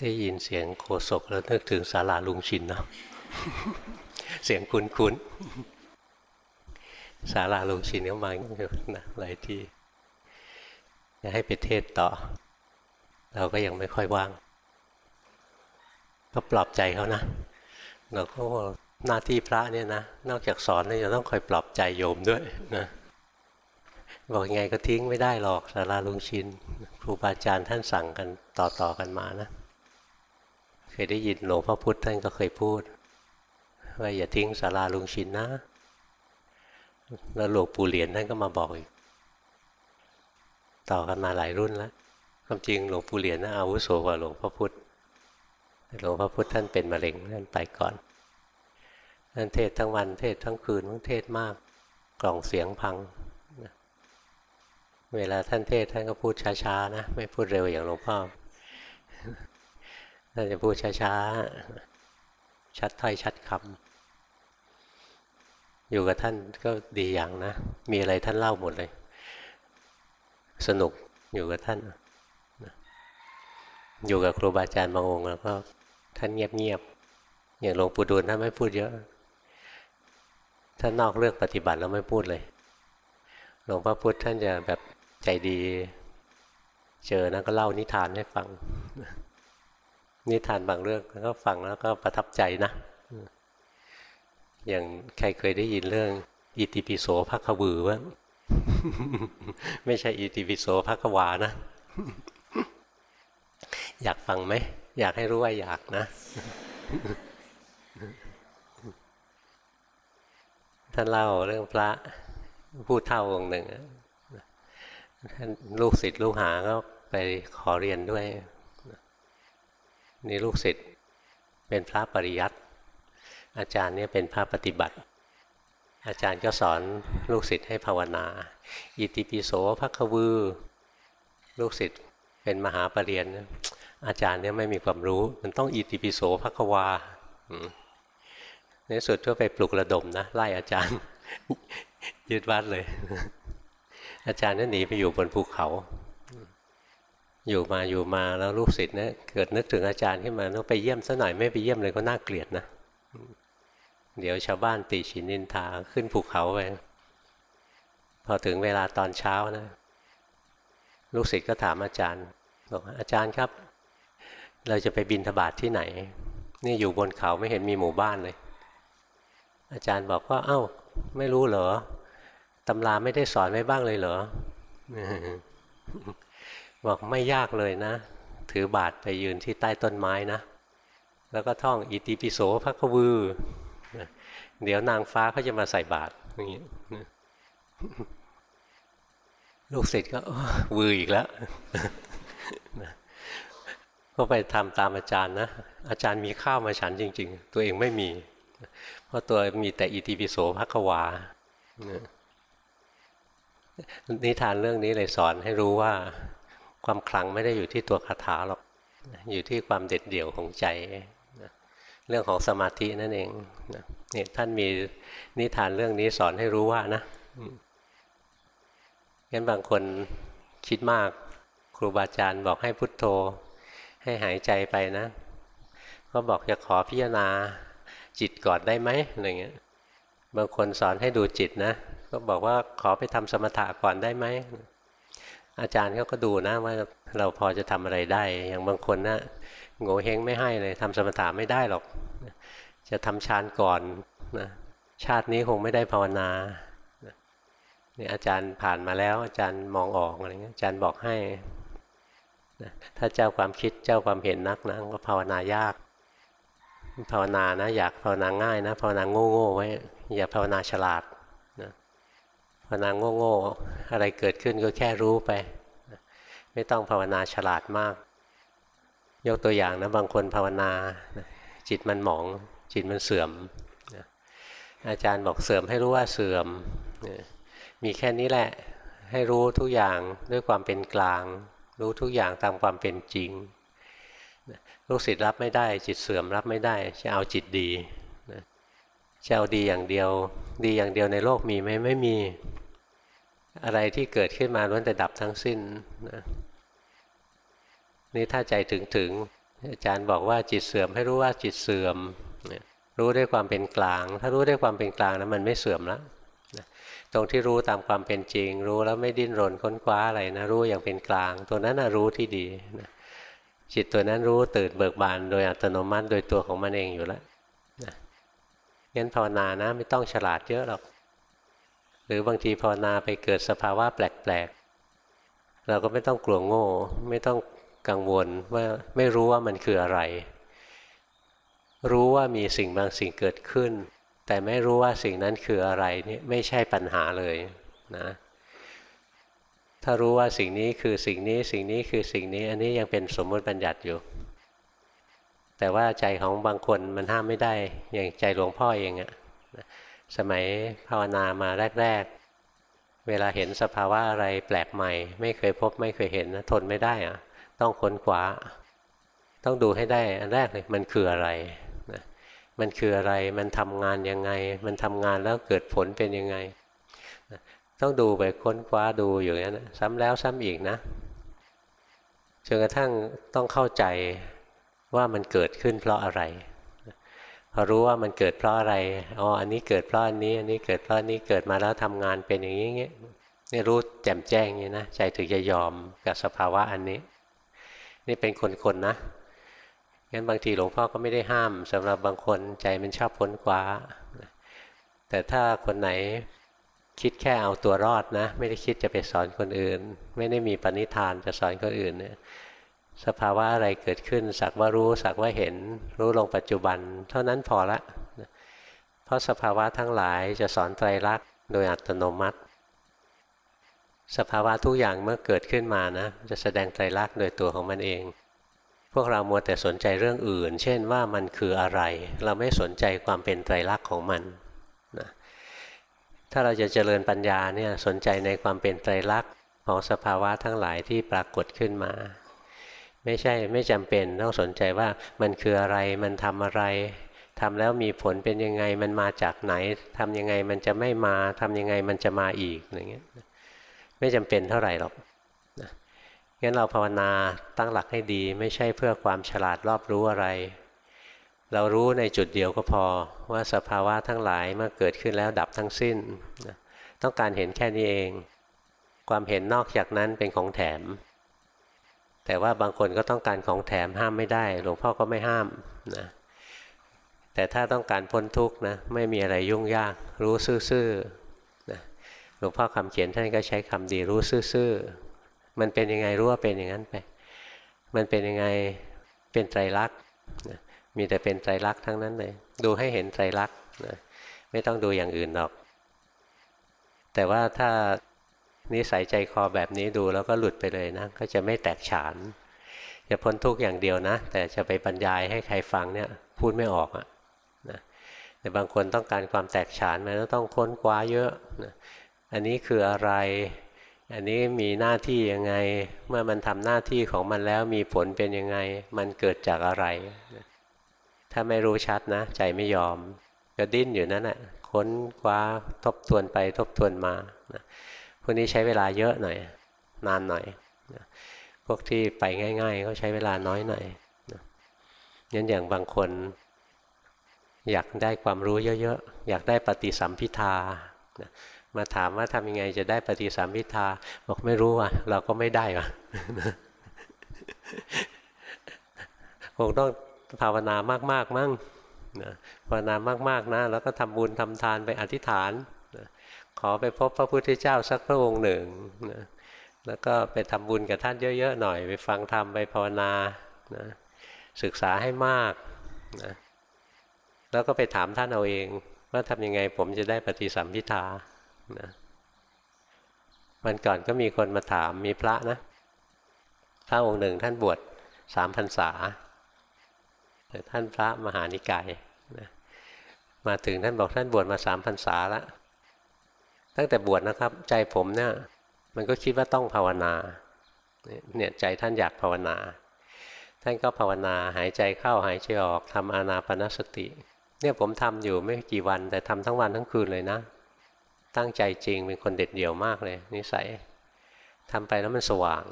ได้ยินเสียงโคศกแล้วนึกถึงศาลาลุงชินเนาะเสียงคุ้นคุ้นศาลาลุงชินก็มาอยู่นะหลายที่จะให้ไปเทศต่อ เราก็ยังไม่ค่อยว่าง ก็ปลอบใจเขานะเราก็หน้าที่พระเนี่ยนะนอกจากสอนแล้วจะต้องคอยปลอบใจโยมด้วยนะบอกยังไงก็ทิ้งไม่ได้หรอกสาราลุงชิน ครูบาอาจารย์ท่านสั่งกันต่อๆกันมานะ เคยได้ยินหลวงพ่อพุธท่านก็เคยพูด ว่าอย่าทิ้งสาราลุงชินนะ แล้วหลวงปู่เหรียญท่านก็มาบอกอีก ต่อกันมาหลายรุ่นแล้วความจริงหลวงปู่เหรียญน่ะอาวุโสกว่าหลวงพ่อพุธหลวงพ่อพุธท่านเป็นมะเร็งท่านไปก่อนท่านเทศทั้งวันเทศทั้งคืนทั้งเทศมากกล่องเสียงพัง เวลาท่านเทศท่านก็พูดช้าๆนะ ไม่พูดเร็วอย่างหลวงพ่อ ท่านจะพูดช้าๆ ชัดถ้อยชัดคำอยู่กับท่านก็ดีอย่างนะ มีอะไรท่านเล่าหมดเลย สนุกอยู่กับท่าน อยู่กับครูบาอาจารย์บางองค์แล้วก็ท่านเงียบๆ อย่างหลวงปู่ดูลท่านไม่พูดเยอะ ท่านนอกเรื่องปฏิบัติแล้วไม่พูดเลย หลวงพ่อพุธท่านจะแบบใจดี เจอนะก็เล่านิทานให้ฟัง นิทานบางเรื่องก็ฟังแล้วก็ประทับใจนะ อย่างใครเคยได้ยินเรื่องอิติปิโสภคบือว่าไม่ใช่อิติปิโสภควานะ อยากฟังไหม อยากให้รู้ว่าอยากนะ ท่านเล่าเรื่องพระผู้เท่าองค์หนึ่งท่านลูกศิษย์ลูกหาก็ไปขอเรียนด้วย นี่ลูกศิษย์เป็นพระปริยัติอาจารย์เนี่ยเป็นพระปฏิบัติ อาจารย์ก็สอนลูกศิษย์ให้ภาวนา อิติปิโสภควือ ลูกศิษย์เป็นมหาปรริญญาอาจารย์เนี่ยไม่มีความรู้ มันต้องอิติปิโสภควาในสุดก็ไปปลุกระดมนะไล่อาจารย์ยึดวัดเลย อาจารย์นั่นหนีไปอยู่บนภูเขา อยู่มาอยู่มาแล้วลูกศิษย์เนี่ยเกิดนึกถึงอาจารย์ขึ้นมาต้องไปเยี่ยมซะหน่อยไม่ไปเยี่ยมเลยก็น่าเกลียดนะ เดี๋ยวชาวบ้านตีฉินนินทาขึ้นภูเขาไปพอถึงเวลาตอนเช้านะ ลูกศิษย์ก็ถามอาจารย์บอกอาจารย์ครับ เราจะไปบินธบาตทที่ไหน นี่อยู่บนเขาไม่เห็นมีหมู่บ้านเลย อาจารย์บอกว่า เอา้า ไม่รู้เหรอตำราไม่ได้สอนไว้บ้างเลยเหรอ บอกไม่ยากเลยนะ ถือบาทไปยืนที่ใต้ต้นไม้นะ แล้วก็ท่องอิติปิโสพระควือ เดี๋ยวนางฟ้าเขาจะมาใส่บาตรอย่างนี้ลูกศิษย์ก็วืออีกแล้วก็ไปทำตามอาจารย์นะ อาจารย์มีข้าวมาฉันจริง ๆ ตัวเองไม่มี เพราะตัวมีแต่อิติปิโสภควานิทานเรื่องนี้เลยสอนให้รู้ว่า ความคลังไม่ได้อยู่ที่ตัวคาถาหรอกอยู่ที่ความเด็ดเดี่ยวของใจเรื่องของสมาธินั่นเองเนี่ยท่านมีนิทานเรื่องนี้สอนให้รู้ว่านะงั้นบางคนคิดมาก ครูบาอาจารย์บอกให้พุทโธ ให้หายใจไปนะ ก็บอกจะขอพิจารณาจิตก่อนได้ไหมอะไรเงี้ยบางคนสอนให้ดูจิตนะ ก็บอกว่าขอไปทำสมถะก่อนได้ไหม อาจารย์เขาก็ดูนะว่าเราพอจะทำอะไรได้ อย่างบางคนนะโง่เฮงไม่ให้เลยทำสมถะไม่ได้หรอก จะทำฌานก่อนนะชาตินี้คงไม่ได้ภาวนาเนี่ยอาจารย์ผ่านมาแล้ว อาจารย์มองออกอะไรเงี้ยอาจารย์บอกให้นะถ้าเจ้าความคิดเจ้าความเห็นนักนะก็ภาวนายาก ภาวนานะ อยากภาวนาง่ายนะภาวนาโง่โง่ไว้อย่าภาวนาฉลาดนะภาวนาโง่โง่อะไรเกิดขึ้นก็แค่รู้ไป ไม่ต้องภาวนาฉลาดมาก ยกตัวอย่างนะบางคนภาวนาจิตมันหมองจิตมันเสื่อม อาจารย์บอกเสื่อมให้รู้ว่าเสื่อม มีแค่นี้แหละให้รู้ทุกอย่างด้วยความเป็นกลาง รู้ทุกอย่างตามความเป็นจริงลูกศิษย์รับไม่ได้ จิตเสื่อมรับไม่ได้ จะเอาจิตดีจะเอาดีอย่างเดียว ดีอย่างเดียวในโลกมีไหมไม่มี อะไรที่เกิดขึ้นมาล้วนแต่ดับทั้งสิ้นนี่ถ้าใจถึงถึง อาจารย์บอกว่าจิตเสื่อมให้รู้ว่าจิตเสื่อม รู้ด้วยความเป็นกลาง ถ้ารู้ด้วยความเป็นกลางนะมันไม่เสื่อมแล้วตรงที่รู้ตามความเป็นจริง รู้แล้วไม่ดิ้นรนค้นคว้าอะไรนะรู้อย่างเป็นกลาง ตัวนั้นนะรู้ที่ดีนะจิตตัวนั้นรู้ตื่นเบิกบานโดยอัตโนมัติโดยตัวของมันเองอยู่แล้วนะงั้นภาวนานะไม่ต้องฉลาดเยอะหรอก หรือบางทีภาวนาไปเกิดสภาวะแปลกๆ เราก็ไม่ต้องกลัวโง่ ไม่ต้องกังวลว่าไม่รู้ว่ามันคืออะไร รู้ว่ามีสิ่งบางสิ่งเกิดขึ้น แต่ไม่รู้ว่าสิ่งนั้นคืออะไรนี่ไม่ใช่ปัญหาเลยนะถ้ารู้ว่าสิ่งนี้คือสิ่งนี้สิ่งนี้คือสิ่งนี้อันนี้ยังเป็นสมมติบัญญัติอยู่ แต่ว่าใจของบางคนมันห้ามไม่ได้อย่างใจหลวงพ่อเองอะ สมัยภาวนามาแรก ๆ เวลาเห็นสภาวะอะไรแปลกใหม่ ไม่เคยพบไม่เคยเห็นนะทนไม่ได้อะต้องค้นคว้า ต้องดูให้ได้อันแรกเลยมันคืออะไรนะมันคืออะไรมันทำงานยังไง มันทำงานแล้วเกิดผลเป็นยังไงต้องดูไปค้นคว้าดูอยู่อย่างนั้นะซ้ำแล้วซ้ำอีกนะจนกระทั่งต้องเข้าใจว่ามันเกิดขึ้นเพราะอะไร พอรู้ว่ามันเกิดเพราะอะไรอ๋ออันนี้เกิดเพราะอันนี้ อันนี้เกิดเพราะนี้เกิดมาแล้วทำงานเป็นอย่างนี้เงี้ยนี่รู้แจ่มแจ้งอย่างนี้นะใจถึงจะยอมกับสภาวะอันนี้ นี่เป็นคนๆนะงั้นบางทีหลวงพ่อก็ไม่ได้ห้ามสำหรับบางคนใจมันชอบพ้นคว้า แต่ถ้าคนไหนคิดแค่เอาตัวรอดนะ ไม่ได้คิดจะไปสอนคนอื่น ไม่ได้มีปณิธานจะสอนคนอื่นเนี่ย สภาวะอะไรเกิดขึ้น สักว่ารู้สักว่าเห็น รู้ลงปัจจุบัน เท่านั้นพอละเพราะสภาวะทั้งหลายจะสอนไตรลักษณ์โดยอัตโนมัติ สภาวะทุกอย่างเมื่อเกิดขึ้นมานะ จะแสดงไตรลักษณ์โดยตัวของมันเอง พวกเรามัวแต่สนใจเรื่องอื่น เช่นว่ามันคืออะไร เราไม่สนใจความเป็นไตรลักษณ์ของมันถ้าเราจะเจริญปัญญาเนี่ยสนใจในความเป็นไตรลักษณ์ของสภาวะทั้งหลายที่ปรากฏขึ้นมา ไม่ใช่ไม่จำเป็นต้องสนใจว่ามันคืออะไรมันทำอะไรทำแล้วมีผลเป็นยังไงมันมาจากไหนทำยังไงมันจะไม่มาทำยังไงมันจะมาอีกอย่างเงี้ยไม่จำเป็นเท่าไหร่หรอกงั้นเราภาวนาตั้งหลักให้ดี ไม่ใช่เพื่อความฉลาดรอบรู้อะไร เรารู้ในจุดเดียวก็พอว่าสภาวะทั้งหลายเมื่อเกิดขึ้นแล้วดับทั้งสิ้น ต้องการเห็นแค่นี้เอง ความเห็นนอกจากนั้นเป็นของแถม แต่ว่าบางคนก็ต้องการของแถมห้ามไม่ได้ หลวงพ่อก็ไม่ห้ามนะแต่ถ้าต้องการพ้นทุกข์นะไม่มีอะไรยุ่งยาก รู้ซื่อๆนะหลวงพ่อคำเขียนท่านก็ใช้คำดีรู้ซื่อๆมันเป็นยังไงรู้ว่าเป็นอย่างนั้นไป มันเป็นยังไงเป็นไตรลักษณ์มีแต่เป็นไตรลักษณ์ทั้งนั้นเลย ดูให้เห็นไตรลักษณ์นะไม่ต้องดูอย่างอื่นหรอก แต่ว่าถ้า นิสัยใจคอแบบนี้ดูแล้วก็หลุดไปเลยนะ ก็จะไม่แตกฉานจะพ้นทุกอย่างเดียวนะ แต่จะไปบรรยายให้ใครฟังเนี่ยพูดไม่ออกอะนะแต่บางคนต้องการความแตกฉานมันต้องค้นคว้าเยอะนะอันนี้คืออะไร อันนี้มีหน้าที่ยังไง เมื่อมันทำหน้าที่ของมันแล้วมีผลเป็นยังไง มันเกิดจากอะไร ถ้าไม่รู้ชัดนะ ใจไม่ยอม ก็ดิ้นอยู่นั่นแหละค้นคว้าทบทวนไปทบทวนมานะ พวกนี้ใช้เวลาเยอะหน่อย นานหน่อย พวกที่ไปง่าย ๆ ก็ใช้เวลาน้อยหน่อยนะงั้นอย่างบางคน อยากได้ความรู้เยอะๆ อยากได้ปฏิสัมพิทามาถามว่าทำยังไงจะได้ปฏิสัมพิทา บอกไม่รู้อะ เราก็ไม่ได้อะคงต้องภาวนามากๆมั่งนะภาวนามากๆนะแล้วก็ทำบุญทำทานไปอธิษฐานนะ ขอไปพบพระพุทธเจ้าสักพระองค์หนึ่งนะแล้วก็ไปทำบุญกับท่านเยอะๆหน่อย ไปฟังธรรมไปภาวนานะศึกษาให้มากนะแล้วก็ไปถามท่านเอาเอง ว่าทำยังไงผมจะได้ปฏิสัมพิทานะวันก่อนก็มีคนมาถามมีพระนะพระองค์หนึ่งท่านบวชสามพรรษาท่านพระมหานิกายนะมาถึงท่านบอกท่านบวชมาสามพรรษาแล้ว ตั้งแต่บวชนะครับ ใจผมเนี่ยมันก็คิดว่าต้องภาวนาเนี่ยใจท่านอยากภาวนา ท่านก็ภาวนาหายใจเข้าหายใจออกทำอานาปนสติ เนี่ยผมทำอยู่ไม่กี่วัน แต่ทำทั้งวันทั้งคืนเลยนะ ตั้งใจจริงเป็นคนเด็ดเดี่ยวมากเลย นิสัยทำไปแล้วมันสว่าง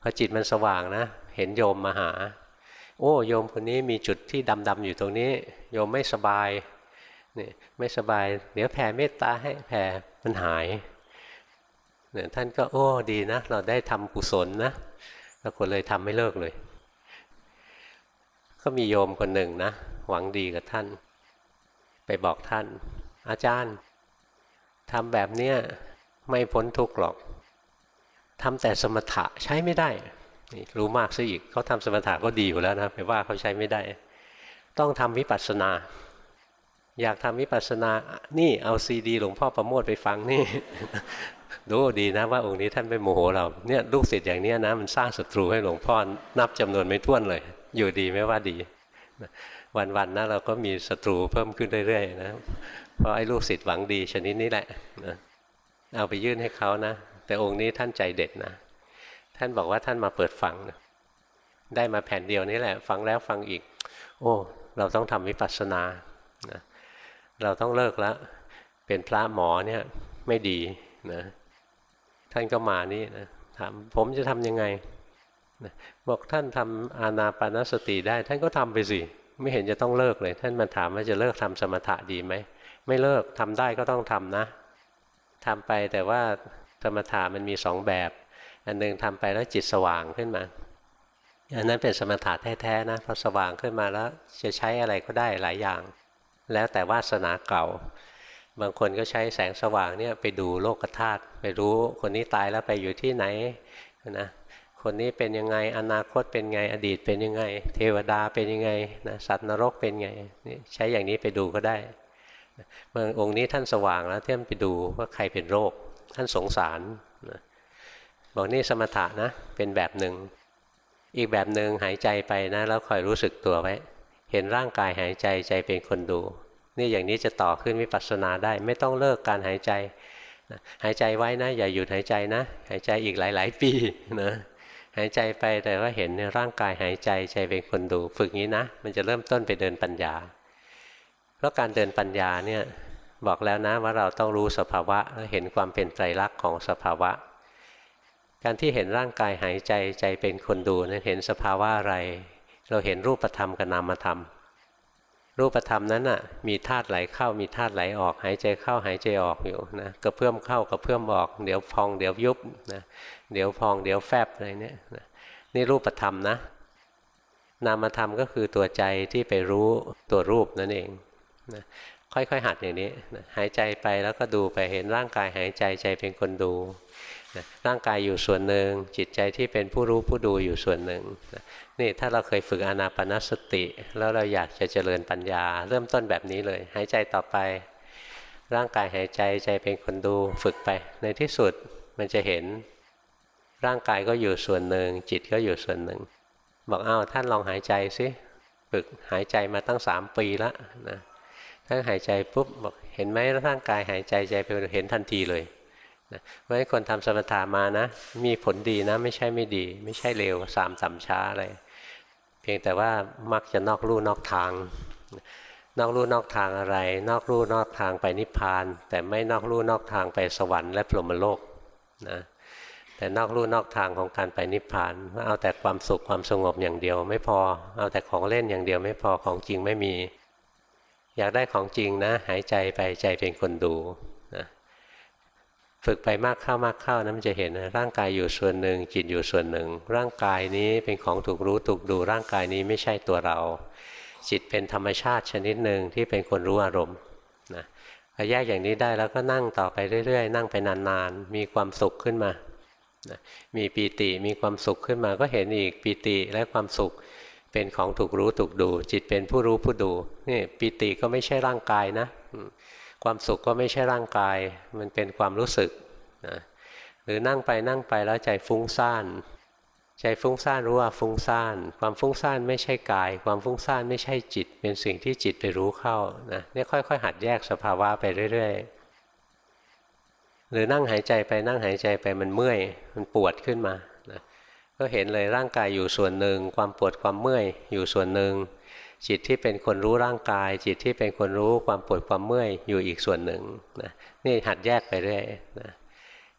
พอจิตมันสว่างนะ เห็นโยมมาหา โอ้โยมคนนี้มีจุดที่ดำๆอยู่ตรงนี้ โยมไม่สบาย เนี่ยไม่สบาย เดี๋ยวแผ่เมตตาให้แผ่มันหายเนี่ยท่านก็โอ้ดีนะ เราได้ทำกุศลนะแล้วคนเลยทำไม่เลิกเลย ก็มีโยมคนหนึ่งนะ หวังดีกับท่าน ไปบอกท่าน อาจารย์ทำแบบเนี้ยไม่พ้นทุกข์หรอกทำแต่สมถะใช้ไม่ได้ รู้มากซะอีกเขาทำสมถะก็ดีอยู่แล้วนะไปว่าเขาใช้ไม่ได้ ต้องทำวิปัสสนา อยากทำวิปัสสนา นี่เอาซีดี หลวงพ่อประโมทไปฟังนี่ ดูดีนะว่าองค์นี้ท่านไม่โมโหเรา เนี่ยลูกศิษย์อย่างนี้นะมันสร้างศัตรูให้หลวงพ่อนับจำนวนไม่ท้วนเลย อยู่ดีไม่ว่าดี วันๆนะเราก็มีศัตรูเพิ่มขึ้นเรื่อยๆนะ เพราะไอ้ลูกศิษย์หวังดีชนิดนี้แหละนะเอาไปยื่นให้เขานะ แต่องค์นี้ท่านใจเด็ดนะ ท่านบอกว่าท่านมาเปิดฟังนะได้มาแผ่นเดียวนี้แหละ ฟังแล้วฟังอีก โอ้ เราต้องทำวิปัสสนานะ เราต้องเลิกแล้วเป็นพระหมอเนี่ยไม่ดีนะ ท่านก็มานี่นะถามผมจะทำยังไงนะบอกท่านทำอานาปานสติได้ ท่านก็ทำไปสิ ไม่เห็นจะต้องเลิกเลย ท่านมาถามว่าจะเลิกทำสมถะดีไหม ไม่เลิกทำได้ก็ต้องทำนะทำไปแต่ว่าสมถะมันมีสองแบบ อันหนึ่งทำไปแล้วจิตสว่างขึ้นมาอันนั้นเป็นสมถะแท้ๆนะพอสว่างขึ้นมาแล้วจะใช้อะไรก็ได้หลายอย่าง แล้วแต่วาสนาเก่า บางคนก็ใช้แสงสว่างเนี่ยไปดูโลกธาตุไปรู้คนนี้ตายแล้วไปอยู่ที่ไหนนะคนนี้เป็นยังไงอนาคตเป็นไงอดีตเป็นยังไง เทวดาเป็นยังไงนะสัตว์นรกเป็นไงนี่ใช้อย่างนี้ไปดูก็ได้บางองค์นี้ท่านสว่างแล้วเที่ยมไปดูว่าใครเป็นโรค ท่านสงสารนะบอกนี่สมถะนะเป็นแบบหนึ่งอีกแบบหนึ่งหายใจไปนะแล้วคอยรู้สึกตัวไว้ เห็นร่างกายหายใจใจเป็นคนดู นี่อย่างนี้จะต่อขึ้นวิปัสสนาได้ ไม่ต้องเลิกการหายใจหายใจไว้นะ อย่าหยุดหายใจนะ หายใจอีกหลาย ๆ ปีนะหายใจไปแต่ว่าเห็นร่างกายหายใจใจเป็นคนดู ฝึกงี้นะ มันจะเริ่มต้นไปเดินปัญญา เพราะการเดินปัญญาเนี่ยบอกแล้วนะว่าเราต้องรู้สภาวะและเห็นความเป็นไตรลักษณ์ของสภาวะ การที่เห็นร่างกายหายใจใจเป็นคนดูนั้นเห็นสภาวะอะไร เราเห็นรูปธรรมกับนามธรรม รูปธรรมนั้นน่ะ มีธาตุไหลเข้ามีธาตุไหลออก หายใจเข้าหายใจออกอยู่นะกระเพื่อมเข้ากระเพื่อมออก เดี๋ยวพองเดี๋ยวยุบนะเดี๋ยวพองเดี๋ยวแฟบอะไรเนี่ยนี่รูปธรรมนะ นามธรรมก็คือตัวใจที่ไปรู้ตัวรูปนั่นเองนะค่อยๆหัดอย่างนี้นะหายใจไปแล้วก็ดูไปเห็นร่างกายหายใจใจเป็นคนดู ร่างกายอยู่ส่วนหนึ่ง จิตใจที่เป็นผู้รู้ผู้ดูอยู่ส่วนหนึ่งนี่ถ้าเราเคยฝึกอนาปนสติ แล้วเราอยากจะเจริญปัญญา เริ่มต้นแบบนี้เลย หายใจต่อไป ร่างกายหายใจใจเป็นคนดูฝึกไป ในที่สุดมันจะเห็น ร่างกายก็อยู่ส่วนหนึ่ง จิตก็อยู่ส่วนหนึ่ง บอกอ้าวท่านลองหายใจสิฝึกหายใจมาตั้งสามปีแล้วนะท่านหายใจปุ๊บบอกเห็นไหมร่างกายหายใจใจเป็นเห็นทันทีเลย เพราะฉะนั้นคนทำสมถะมานะ มีผลดีนะ ไม่ใช่ไม่ดี ไม่ใช่เร็วสามต่ำช้าอะไรเพียงแต่ว่ามักจะนอกลู่นอกทาง นอกลู่นอกทางอะไร นอกลู่นอกทางไปนิพพาน แต่ไม่นอกลู่นอกทางไปสวรรค์และพรหมโลกนะแต่นอกลู่นอกทางของการไปนิพพานเอาแต่ความสุขความสงบอย่างเดียวไม่พอ เอาแต่ของเล่นอย่างเดียวไม่พอของจริงไม่มี อยากได้ของจริงนะ หายใจไปใจเป็นคนดู ฝึกไปมากเข้ามากเข้านะมันจะเห็นนะร่างกายอยู่ส่วนหนึ่งจิตอยู่ส่วนหนึ่ง ร่างกายนี้เป็นของถูกรู้ถูกดูร่างกายนี้ไม่ใช่ตัวเรา จิตเป็นธรรมชาติชนิดหนึ่งที่เป็นคนรู้อารมณ์นะพอแยกอย่างนี้ได้แล้วก็นั่งต่อไปเรื่อยๆ นั่งไปนานๆ มีความสุขขึ้นมานะมีปีติมีความสุขขึ้นมาก็เห็นอีกปีติและความสุขเป็นของถูกรู้ถูกดู จิตเป็นผู้รู้ผู้ดูนี่ปีติก็ไม่ใช่ร่างกายนะ ความสุขก็ไม่ใช่ร่างกาย มันเป็นความรู้สึกนะหรือนั่งไปนั่งไปแล้วใจฟุ้งซ่าน ใจฟุ้งซ่านรู้ว่าฟุ้งซ่าน ความฟุ้งซ่านไม่ใช่กาย ความฟุ้งซ่านไม่ใช่จิต เป็นสิ่งที่จิตไปรู้เข้านะนี่ค่อย ๆ หัดแยกสภาวะไปเรื่อย ๆ หรือนั่งหายใจไปนั่งหายใจไปมันเมื่อย มันปวดขึ้นมานะก็เห็นเลยร่างกายอยู่ส่วนหนึ่ง ความปวดความเมื่อยอยู่ส่วนหนึ่ง จิตที่เป็นคนรู้ร่างกาย จิตที่เป็นคนรู้ความปวดความเมื่อยอยู่อีกส่วนหนึ่งนะนี่หัดแยกไปเรื่อยนะ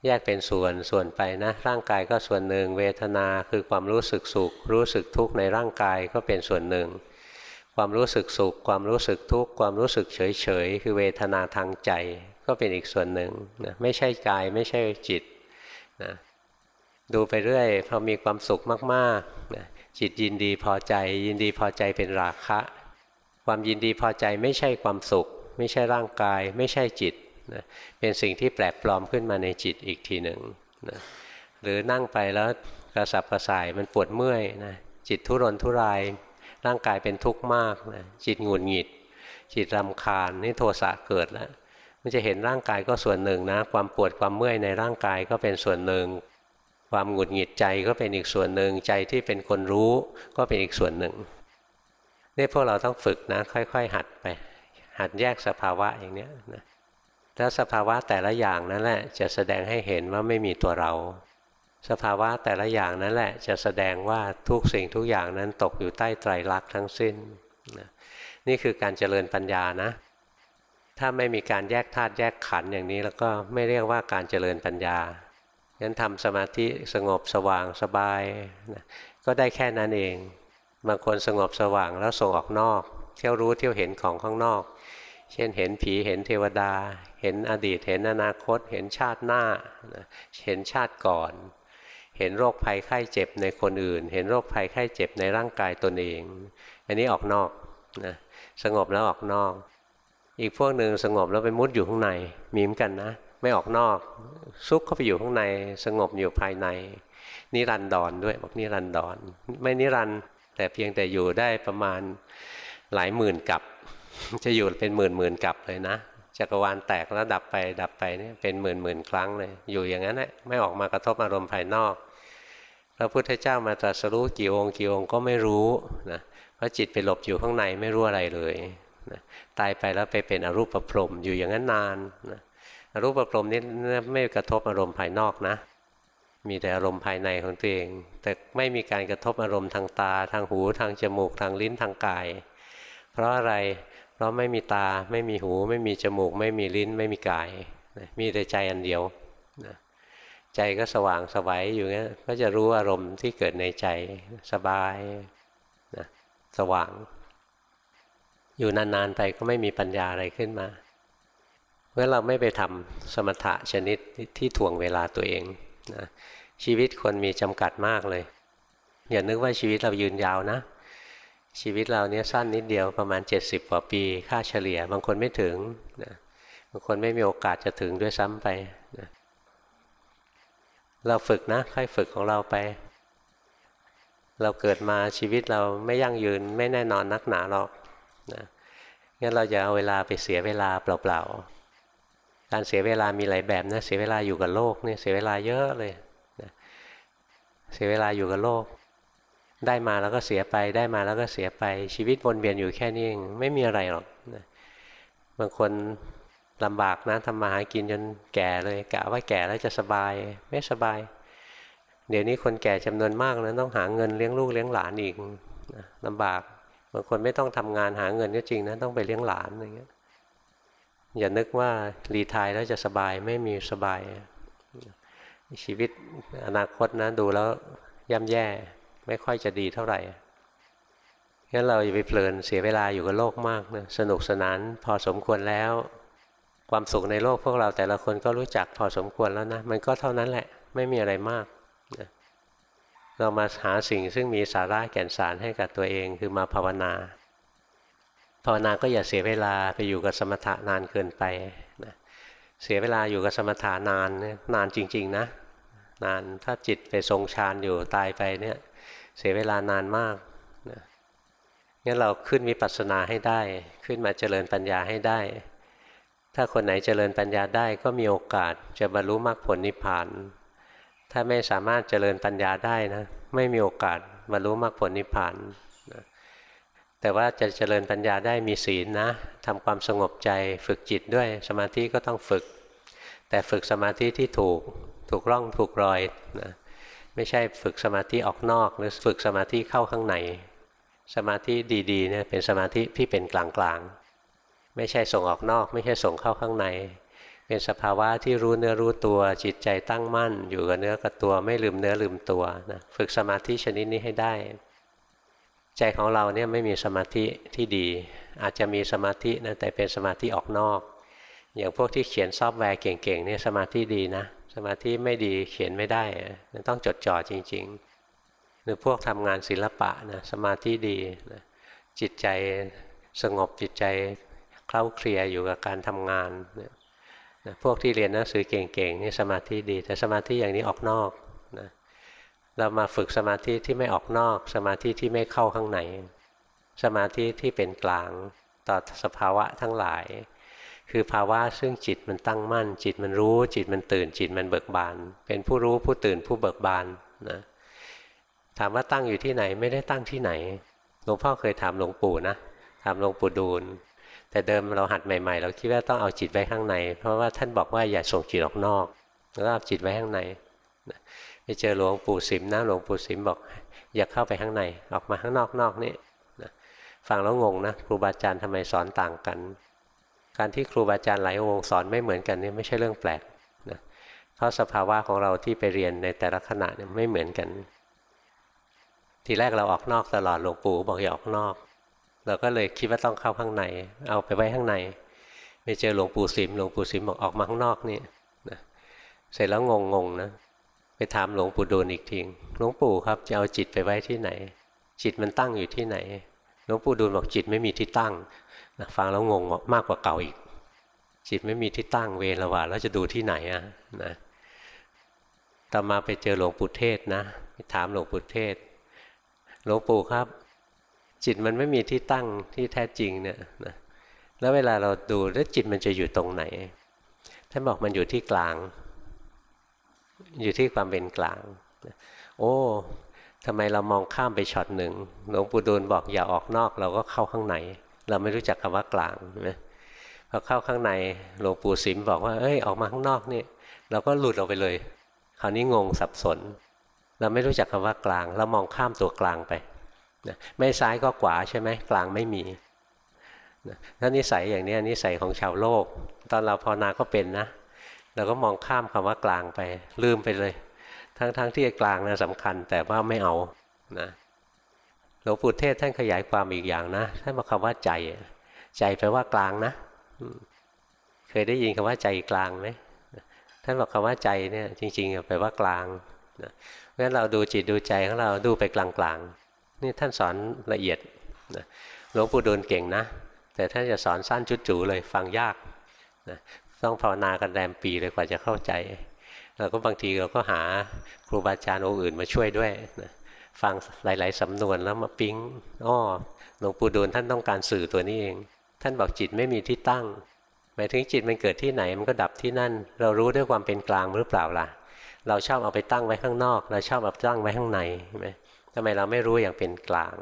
แยกเป็นส่วนส่วนไปนะ ร่างกายก็ส่วนหนึ่ง เวทนาคือความรู้สึกสุข รู้สึกทุกข์ในร่างกายก็เป็นส่วนหนึ่ง ความรู้สึกสุข ความรู้สึกทุกข์ความรู้สึกเฉยเฉยคือเวทนาทางใจก็เป็นอีกส่วนหนึ่งนะไม่ใช่กายไม่ใช่จิตนะดูไปเรื่อยพอมีความสุขมากๆนะ จิตยินดีพอใจ ยินดีพอใจเป็นราคะ ความยินดีพอใจไม่ใช่ความสุข ไม่ใช่ร่างกาย ไม่ใช่จิตนะเป็นสิ่งที่แปลกปลอมขึ้นมาในจิตอีกทีหนึ่งนะหรือนั่งไปแล้วกระสับกระส่ายมันปวดเมื่อยนะจิตทุรนทุราย ร่างกายเป็นทุกข์มากนะจิตหงุดหงิด จิตรำคาญนี่โทสะเกิดแล้วมันจะเห็นร่างกายก็ส่วนหนึ่งนะ ความปวดความเมื่อยในร่างกายก็เป็นส่วนหนึ่ง ความหงุดหงิดใจก็เป็นอีกส่วนหนึ่งใจที่เป็นคนรู้ก็เป็นอีกส่วนหนึ่งนี่พวกเราต้องฝึกนะ ค่อยๆ หัดไป หัดแยกสภาวะอย่างนี้นะแล้วสภาวะแต่ละอย่างนั่นแหละ จะแสดงให้เห็นว่าไม่มีตัวเรา สภาวะแต่ละอย่างนั่นแหละ จะแสดงว่าทุกสิ่งทุกอย่างนั้นตกอยู่ใต้ไตรลักษณ์ทั้งสิ้นนะนี่คือการเจริญปัญญานะ ถ้าไม่มีการแยกธาตุแยกขันธ์อย่างนี้แล้วก็ไม่เรียกว่าการเจริญปัญญา งั้นทำสมาธิสงบสว่างสบายนะก็ได้แค่นั้นเอง บางคนสงบสว่างแล้วส่งออกนอก เที่ยวรู้เที่ยวเห็นของข้างนอก เช่นเห็นผีเห็นเทวดา เห็นอดีต เห็นอนาคต เห็นชาติหน้า เห็นชาติก่อน เห็นโรคภัยไข้เจ็บในคนอื่น เห็นโรคภัยไข้เจ็บในร่างกายตนเอง อันนี้ออกนอกนะสงบแล้วออกนอก อีกพวกหนึ่งสงบแล้วไปมุดอยู่ข้างในมีเหมือนกันนะ ไม่ออกนอก ซุกเข้าไปอยู่ข้างในสงบอยู่ภายใน นิรันดรด้วยบอกนิรันดรไม่นิรันแต่เพียงแต่อยู่ได้ประมาณหลายหมื่นกับ จะอยู่เป็นหมื่นหมื่นกับเลยนะจักรวาลแตกแล้วดับไปดับไปนี่เป็นหมื่นหมื่นครั้งเลย อยู่อย่างนั้นแหละไม่ออกมากระทบอารมณ์ภายนอกพระพุทธเจ้ามาตรัสรู้กี่องค์กี่องค์ก็ไม่รู้นะเพราะจิตไปหลบอยู่ข้างในไม่รู้อะไรเลยนะตายไปแล้วไปเป็นอรูปพรมอยู่อย่างนั้นนานนะ รูปพรหมนี้ไม่กระทบอารมณ์ภายนอกนะ มีแต่อารมณ์ภายในของตัวเอง แต่ไม่มีการกระทบอารมณ์ทางตา ทางหู ทางจมูก ทางลิ้น ทางกาย เพราะอะไร เพราะไม่มีตา ไม่มีหู ไม่มีจมูก ไม่มีลิ้น ไม่มีกาย มีแต่ใจอันเดียว ใจก็สว่างสวัยอยู่งั้ก็จะรู้อารมณ์ที่เกิดในใจสบายสว่าง อยู่นานๆไปก็ไม่มีปัญญาอะไรขึ้นมา เมื่อเราไม่ไปทำสมถะชนิดที่ถ่วงเวลาตัวเองนะชีวิตคนมีจำกัดมากเลย อย่านึกว่าชีวิตเรายืนยาวนะ ชีวิตเราเนี้ยสั้นนิดเดียวประมาณ 70กว่าปีค่าเฉลี่ย บางคนไม่ถึงนะบางคนไม่มีโอกาสจะถึงด้วยซ้ำไปนะเราฝึกนะค่อยฝึกของเราไป เราเกิดมาชีวิตเราไม่ยั่งยืนไม่แน่นอนนักหนาหรอกนะงั้นเราจะเอาเวลาไปเสียเวลาเปล่าๆ การเสียเวลามีหลายแบบนะเสียเวลาอยู่กับโลกเนี่ยเสียเวลาเยอะเลยนะเสียเวลาอยู่กับโลก ได้มาแล้วก็เสียไปได้มาแล้วก็เสียไปชีวิตวนเวียนอยู่แค่นี้เองไม่มีอะไรหรอกนะบางคนลำบากนะทำมาหากินจนแก่เลยกะว่าแก่แล้วจะสบายไม่สบาย เดี๋ยวนี้คนแก่จำนวนมากนะต้องหาเงินเลี้ยงลูกเลี้ยงหลานอีกนะลำบากบางคนไม่ต้องทำงานหาเงินก็จริงนะต้องไปเลี้ยงหลานอะไรเงี้ย อย่านึกว่ารีทายแล้วจะสบายไม่มีสบาย ชีวิตอนาคตนะดูแล้วย่ำแย่ ไม่ค่อยจะดีเท่าไหร่งั้นเราอย่าไปเพลินเสียเวลาอยู่กับโลกมากนะสนุกสนานพอสมควรแล้ว ความสุขในโลกพวกเราแต่ละคนก็รู้จักพอสมควรแล้วนะ มันก็เท่านั้นแหละไม่มีอะไรมากนะเรามาหาสิ่งซึ่งมีสาระแก่นสารให้กับตัวเองคือมาภาวนา ภาวนาก็อย่าเสียเวลาไปอยู่กับสมถะนานเกินไปนะเสียเวลาอยู่กับสมถะนานนานจริง ๆ นะ นานถ้าจิตไปทรงฌานอยู่ตายไปเนี่ยเสียเวลานานมากนะงั้นเราขึ้นวิปัสสนาให้ได้ ขึ้นมาเจริญปัญญาให้ได้ ถ้าคนไหนเจริญปัญญาได้ก็มีโอกาสจะบรรลุมรรคผลนิพพาน ถ้าไม่สามารถเจริญปัญญาได้นะไม่มีโอกาสบรรลุมรรคผลนิพพาน แต่ว่าจะเจริญปัญญาได้มีศีลนะทำความสงบใจฝึกจิตด้วยสมาธิก็ต้องฝึก แต่ฝึกสมาธิที่ถูกถูกร่องถูกรอยนะไม่ใช่ฝึกสมาธิออกนอก หรือฝึกสมาธิเข้าข้างใน สมาธิดีๆเนี่ยเป็นสมาธิที่เป็นกลางๆ ไม่ใช่ส่งออกนอก ไม่ใช่ส่งเข้าข้างใน เป็นสภาวะที่รู้เนื้อรู้ตัวจิตใจตั้งมั่น อยู่กับเนื้อกับตัวไม่ลืมเนื้อลืมตัวนะฝึกสมาธิชนิดนี้ให้ได้ ใจของเราเนี่ยไม่มีสมาธิที่ดี อาจจะมีสมาธินะแต่เป็นสมาธิออกนอก อย่างพวกที่เขียนซอฟต์แวร์เก่งๆเนี่ยสมาธิดีนะ สมาธิไม่ดีเขียนไม่ได้ต้องจดจ่อจริง ๆ หรือพวกทำงานศิลปะนะสมาธิดีนะจิตใจสงบจิตใจเคล้าเคลียอยู่กับการทำงานนะพวกที่เรียนหนังสือเก่งๆนี่สมาธิดี แต่สมาธิอย่างนี้ออกนอกนะ เรามาฝึกสมาธิที่ไม่ออกนอก สมาธิที่ไม่เข้าข้างใน สมาธิที่เป็นกลางต่อสภาวะทั้งหลาย คือภาวะซึ่งจิตมันตั้งมั่น จิตมันรู้จิตมันตื่น จิตมันเบิกบาน เป็นผู้รู้ผู้ตื่นผู้เบิกบานนะถามว่าตั้งอยู่ที่ไหนไม่ได้ตั้งที่ไหนหลวงพ่อเคยถามหลวงปู่นะถามหลวงปู่ดูลแต่เดิมเราหัดใหม่ๆ เราคิดว่าต้องเอาจิตไว้ข้างใน เพราะว่าท่านบอกว่าอย่าส่งจิตออกนอกแล้วเอาจิตไว้ข้างใน ไปเจอหลวงปู่สิมนะหลวงปู่สิมบอก อย่าเข้าไปข้างในออกมาข้างนอกนอกนี่ฟังแล้วงงนะครูบาอาจารย์ทำไมสอนต่างกัน การที่ครูบาอาจารย์หลายองค์สอนไม่เหมือนกันนี่ไม่ใช่เรื่องแปลกนะเพราะสภาวะของเราที่ไปเรียนในแต่ละขณะเนี่ยไม่เหมือนกัน ทีแรกเราออกนอกตลอดหลวงปู่บอกอย่าออกนอก เราก็เลยคิดว่าต้องเข้าข้างใน เอาไปไว้ข้างในไปเจอหลวงปู่สิมหลวงปู่สิมบอกออกมาข้างนอกนี่นะเสร็จแล้วงงงนะ ไปถามหลวงปู่ดูลอีกทีหลวงปู่ครับจะเอาจิตไปไว้ที่ไหน จิตมันตั้งอยู่ที่ไหนหลวงปู่ดูลบอกจิตไม่มีที่ตั้งนะฟังแล้วงงมากกว่าเก่าอีก จิตไม่มีที่ตั้งเวรละว่าแล้วจะดูที่ไหนอะนะต่อมาไปเจอหลวงปู่เทศนะไปถามหลวงปู่เทศหลวงปู่ครับ จิตมันไม่มีที่ตั้งที่แท้จริงเนี่ยนะแล้วเวลาเราดูแล้วจิตมันจะอยู่ตรงไหนท่านบอกมันอยู่ที่กลาง อยู่ที่ความเป็นกลาง โอ้ทำไมเรามองข้ามไปช็อตหนึ่งหลวงปู่ดูลบอกอย่าออกนอกเราก็เข้าข้างใน เราไม่รู้จักคำว่ากลางนะพอเข้าข้างในหลวงปู่สิมบอกว่าเอ้ยออกมาข้างนอกนี่เราก็หลุดออกไปเลย คราวนี้งงสับสน เราไม่รู้จักคำว่ากลาง เรามองข้ามตัวกลางไปนะไม่ซ้ายก็ขวาใช่ไหมกลางไม่มีนะถ้านิสัยอย่างนี้นิสัยของชาวโลก ตอนเราภาวนาก็เป็นนะ เราก็มองข้ามคำว่ากลางไป ลืมไปเลย ทั้งๆทที่กลางนะสำคัญแต่ว่าไม่เอานะหลวงปู่เทศท่านขยายความอีกอย่างนะท่านบอกคำว่าใจ ใจแปลว่ากลางนะเคยได้ยินคำว่าใจกลางไหมท่านบอกคำว่าใจเนี่ยจริงๆแปลว่ากลางเพราะฉะนั้นเราดูจิตดูใจของเราดูไปกลางๆนี่ท่านสอนละเอียดหลวงปู่ดูลเก่งนะ แต่ท่านจะสอนสั้นจุดจูเลยฟังยากนะ ต้องภาวนากันแรมปีเลยกว่าจะเข้าใจเราก็บางทีเราก็หาครูบาอาจารย์องค์อื่นมาช่วยด้วยนะฟังหลาย ๆ สำนวนแล้วมาปิ๊งอ้อหลวงปู่ดูลท่านต้องการสื่อตัวนี้เอง ท่านบอกจิตไม่มีที่ตั้ง หมายถึงจิตมันเกิดที่ไหนมันก็ดับที่นั่น เรารู้ด้วยความเป็นกลางหรือเปล่าล่ะ เราชอบเอาไปตั้งไว้ข้างนอก เราชอบเอาตั้งไว้ข้างในใช่ไหมทำไมเราไม่รู้อย่างเป็นกลาง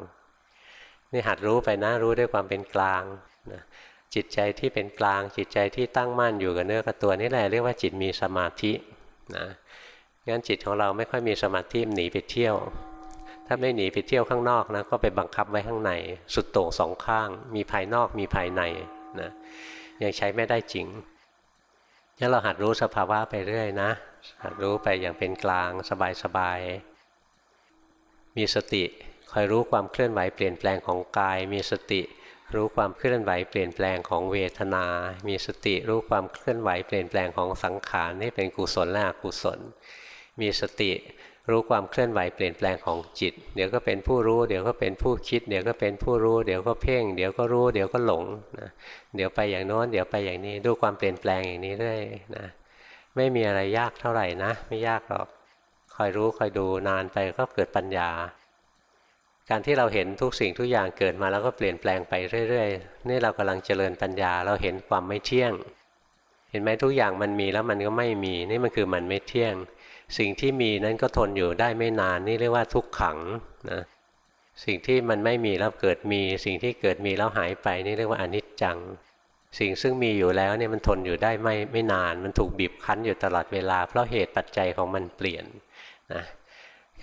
นี่หัดรู้ไปนะรู้ด้วยความเป็นกลางนะ จิตใจที่เป็นกลางจิตใจที่ตั้งมั่นอยู่กับเนื้อกับตัวนี่แหละเรียกว่าจิตมีสมาธินะงั้นจิตของเราไม่ค่อยมีสมาธิหนีไปเที่ยว ถ้าไม่หนีไปเที่ยวข้างนอกนะก็ไปบังคับไว้ข้างใน สุดโต่งสองข้าง มีภายนอกมีภายในนะยังใช้ไม่ได้จริงงั้นเราหัดรู้สภาวะไปเรื่อยนะ หัดรู้ไปอย่างเป็นกลางสบายๆมีสติคอยรู้ความเคลื่อนไหวเปลี่ยนแปลงของกาย มีสติ รู้ความเคลื่อนไหวเปลี่ยนแปลงของเวทนา มีสติรู้ความเคลื่อนไหวเปลี่ยนแปลงของสังขารนี่เป็นกุศลและอกุศล มีสติรู้ความเคลื่อนไหวเปลี่ยนแปลงของจิต เดี๋ยวก็เป็นผู้รู้ เดี๋ยวก็เป็นผู้คิด เดี๋ยวก็เป็นผู้รู้ เดี๋ยวก็เพ่ง เดี๋ยวก็รู้ เดี๋ยวก็หลงนะเดี๋ยวไปอย่างโน้น เดี๋ยวไปอย่างนี้ ดูความเปลี่ยนแปลงอย่างนี้เรื่อยนะ ไม่มีอะไรยากเท่าไหร่นะ ไม่ยากหรอก คอยรู้คอยดูนานไปก็เกิดปัญญา การที่เราเห็นทุกสิ่งทุกอย่างเกิดมาแล้วก็เปลี่ยนแปลงไปเรื่อยๆ นี่เรากำลังเจริญปัญญา เราเห็นความไม่เที่ยง เห็นไหมทุกอย่างมันมีแล้วมันก็ไม่มี นี่มันคือมันไม่เที่ยง สิ่งที่มีนั้นก็ทนอยู่ได้ไม่นาน นี่เรียกว่าทุกขังนะ สิ่งที่มันไม่มีแล้วเกิดมี สิ่งที่เกิดมีแล้วหายไป นี่เรียกว่าอนิจจัง สิ่งซึ่งมีอยู่แล้วเนี่ยมันทนอยู่ได้ไม่ไม่นาน มันถูกบีบคั้นอยู่ตลอดเวลา เพราะเหตุปัจจัยของมันเปลี่ยนนะ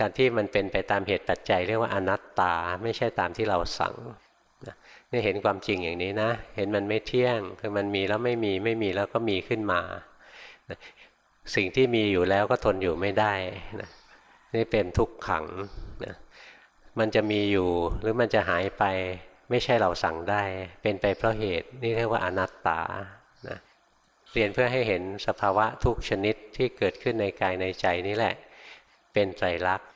การที่มันเป็นไปตามเหตุปัจจัย เรียกว่าอนัตตาไม่ใช่ตามที่เราสั่งนี่เห็นความจริงอย่างนี้นะ เห็นมันไม่เที่ยง คือมันมีแล้วไม่มี ไม่มีแล้วก็มีขึ้นมา สิ่งที่มีอยู่แล้วก็ทนอยู่ไม่ได้นะนี่เป็นทุกขังนะมันจะมีอยู่หรือมันจะหายไป ไม่ใช่เราสั่งได้ เป็นไปเพราะเหตุ นี่เรียกว่าอนัตตานะเรียนเพื่อให้เห็นสภาวะทุกชนิดที่เกิดขึ้นในกายในใจนี่แหละ เป็นไตรลักษณ์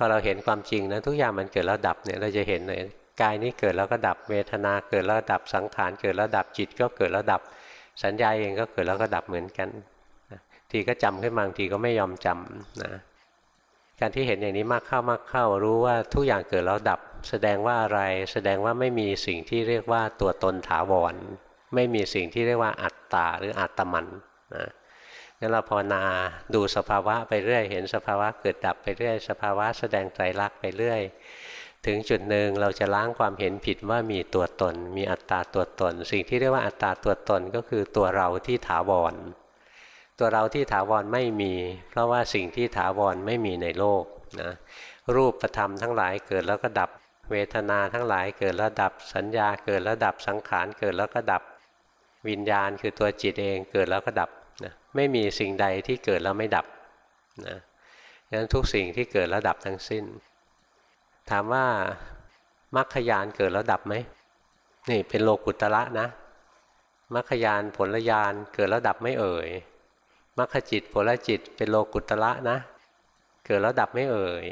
พอเราเห็นความจริงนะทุกอย่างมันเกิดแล้วดับเนี่ยเราจะเห็นเลยกายนี้เกิดแล้วก็ดับเวทนาเกิดแล้วดับสังขารเกิดแล้วดับจิตก็เกิดแล้วดับสัญญาเองก็เกิดแล้วก็ดับเหมือนกันทีก็จำขึ้นมาบางทีก็ไม่ยอมจำนะการที่เห็นอย่างนี้มากเข้ามากเข้า รู้ว่าทุกอย่างเกิดแล้วดับ แสดงว่าอะไรแสดงว่าไม่มีสิ่งที่เรียกว่าตัวตนถาวร ไม่มีสิ่งที่เรียกว่าอัตตาหรืออัตมันนะ งั้นเราภาวนาดูสภาวะไปเรื่อย เห็นสภาวะเกิดดับไปเรื่อย สภาวะแสดงไตรลักษณ์ไปเรื่อย ถึงจุดหนึ่งเราจะล้างความเห็นผิดว่ามีตัวตน มีอัตตาตัวตน สิ่งที่เรียกว่าอัตตาตัวตนก็คือตัวเราที่ถาวร ตัวเราที่ถาวรไม่มี เพราะว่าสิ่งที่ถาวรไม่มีในโลกนะรูปประธรรมทั้งหลายเกิดแล้วก็ดับเวทนาทั้งหลายเกิดแล้วดับสัญญาเกิดแล้วดับสังขารเกิดแล้วก็ดับวิญญาณคือตัวจิตเองเกิดแล้วก็ดับ นะไม่มีสิ่งใดที่เกิดแล้วไม่ดับนะดังนั้นทุกสิ่งที่เกิดแล้วดับทั้งสิ้น ถามว่ามรรคยานเกิดแล้วดับไหมนี่เป็นโลกุตระนะมรรคยานผลยานเกิดแล้วดับไม่เอ่ยมรรคจิตผลจิตเป็นโลกุตระนะ เกิดแล้วดับไม่เอ่ย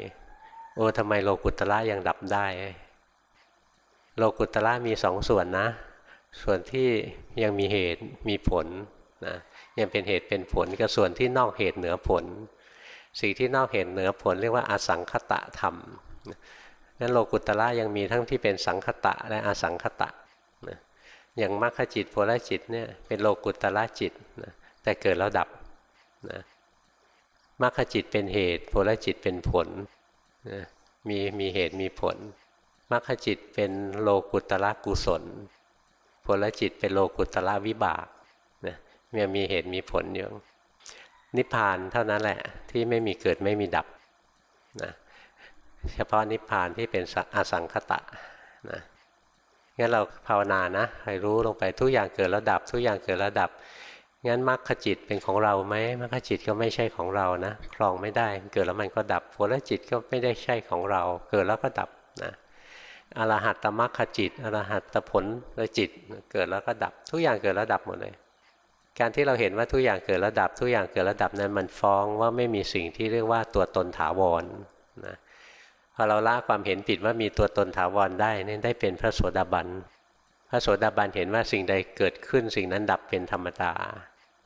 โอ้ทำไมโลกุตระยังดับได้ โลกุตระมีสองส่วนนะ ส่วนที่ยังมีเหตุมีผล นะยังเป็นเหตุเป็นผลกับส่วนที่นอกเหตุเหนือผล สิ่งที่นอกเหตุเหนือผลเรียกว่าอสังคตะธรรมนั้นโลกุตระยังมีทั้งที่เป็นสังคตะและอสังคตะอย่างมรรคจิตผลจิตเนี่ยเป็นโลกุตระจิตนะแต่เกิดแล้วดับนะมรรคจิตเป็นเหตุผลจิตเป็นผลนะมีมีเหตุมีผลมรรคจิตเป็นโลกุตละกุศลผลจิตเป็นโลกุตละวิบาก นะมีมีเหตุมีผลอยู่นิพพานเท่านั้นแหละที่ไม่มีเกิดไม่มีดับนะเฉพาะนิพพานที่เป็นอสังคตะนะงั้นเราภาวนานะให้รู้ลงไปทุกอย่างเกิดแล้วดับ ทุกอย่างเกิดแล้วดับงั้นมรรคจิตเป็นของเราไหมมรรคจิตก็ไม่ใช่ของเรานะครองไม่ได้เกิดแล้วมันก็ดับผลจิตก็ไม่ได้ใช่ของเรา เกิดแล้วก็ดับนะอรหัตตมรรคจิตอรหัตตผลจิตเกิดแล้วก็ดับ ทุกอย่างเกิดแล้วดับหมดเลย การที่เราเห็นว่าทุกอย่างเกิดแล้วดับ ทุกอย่างเกิดแล้วดับนั้นมันฟ้องว่าไม่มีสิ่งที่เรียกว่าตัวตนถาวรนะพอเราละความเห็นผิดว่ามีตัวตนถาวรได้นี่ได้เป็นพระโสดาบันพระโสดาบันเห็นว่าสิ่งใดเกิดขึ้นสิ่งนั้นดับเป็นธรรมดา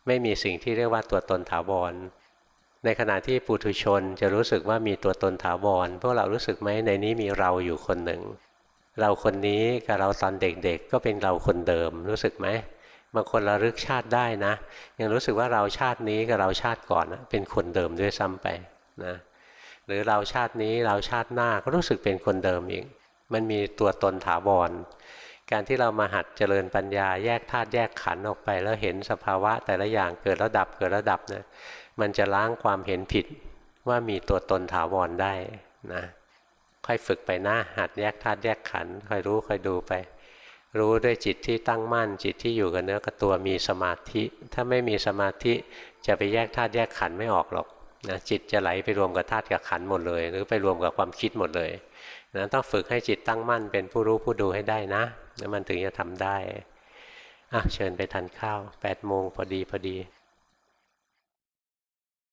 ไม่มีสิ่งที่เรียกว่าตัวตนถาวร ในขณะที่ปุถุชนจะรู้สึกว่ามีตัวตนถาวรพวกเรารู้สึกไหมในนี้มีเราอยู่คนหนึ่ง เราคนนี้กับเราตอนเด็กๆก็เป็นเราคนเดิมรู้สึกไหม บางคนระลึกชาติได้นะ ยังรู้สึกว่าเราชาตินี้กับเราชาติก่อนนะเป็นคนเดิมด้วยซ้ำไปนะหรือเราชาตินี้เราชาติหน้าก็รู้สึกเป็นคนเดิมอีกมันมีตัวตนถาวรการที่เรามาหัดเจริญปัญญาแยกธาตุแยกขันธ์ออกไป แล้วเห็นสภาวะแต่ละอย่างเกิดแล้วดับเกิดแล้วดับเนี่ยมันจะล้างความเห็นผิดว่ามีตัวตนถาวรได้นะค่อยฝึกไปนะหัดแยกธาตุแยกขันธ์ค่อยรู้ค่อยดูไป รู้ด้วยจิตที่ตั้งมั่น จิตที่อยู่กับเนื้อกับตัวมีสมาธิ ถ้าไม่มีสมาธิจะไปแยกธาตุแยกขันธ์ไม่ออกหรอกนะจิตจะไหลไปรวมกับธาตุกับขันธ์หมดเลย หรือไปรวมกับความคิดหมดเลยนะต้องฝึกให้จิตตั้งมั่นเป็นผู้รู้ผู้ดูให้ได้นะแล้วมันถึงจะทำได้อะเชิญไปทานข้าวแปดโมงพอดีพอดี